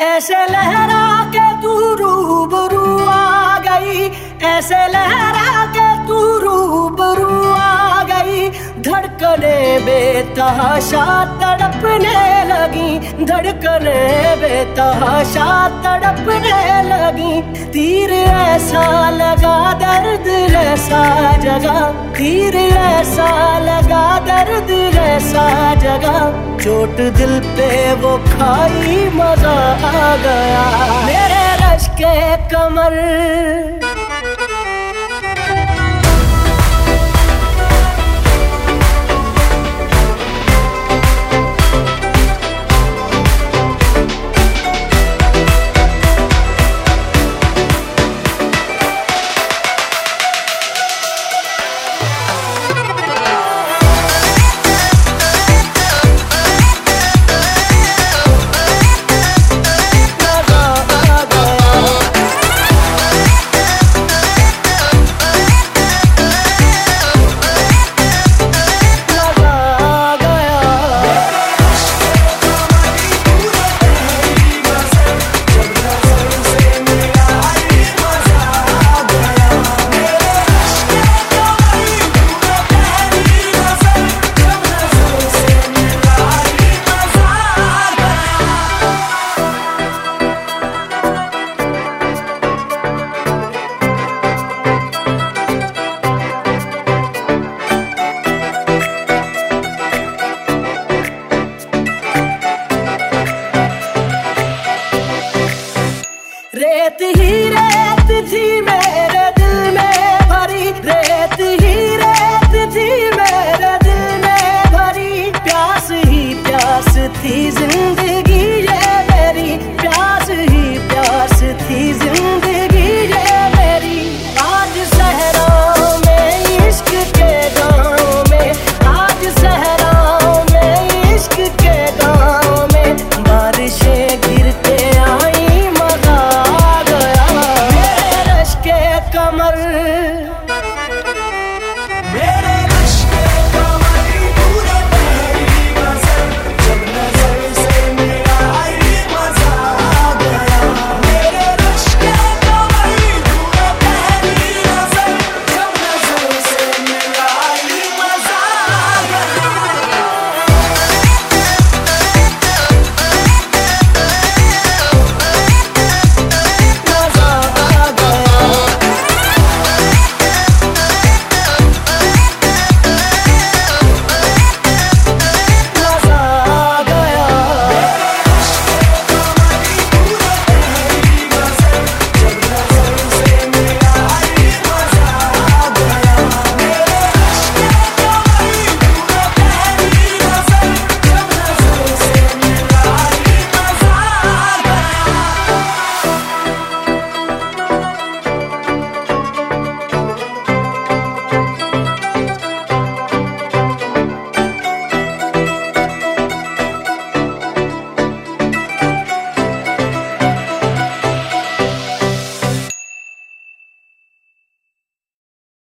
ऐसे लहरा के तू रूबरू आ गई। ऐसे लहरा के तू रूबरू आ गई। धड़कने बेतहाशा तड़पने लगी। धड़कने बेतहाशा तड़पने लगी। तीर ऐसा लगा ऐसा जगा तीर ऐसा लगा, दर्द ऐसा जगा चोट दिल पे वो खाई, मज़ा आ गया। मेरे रश के कमर pleasing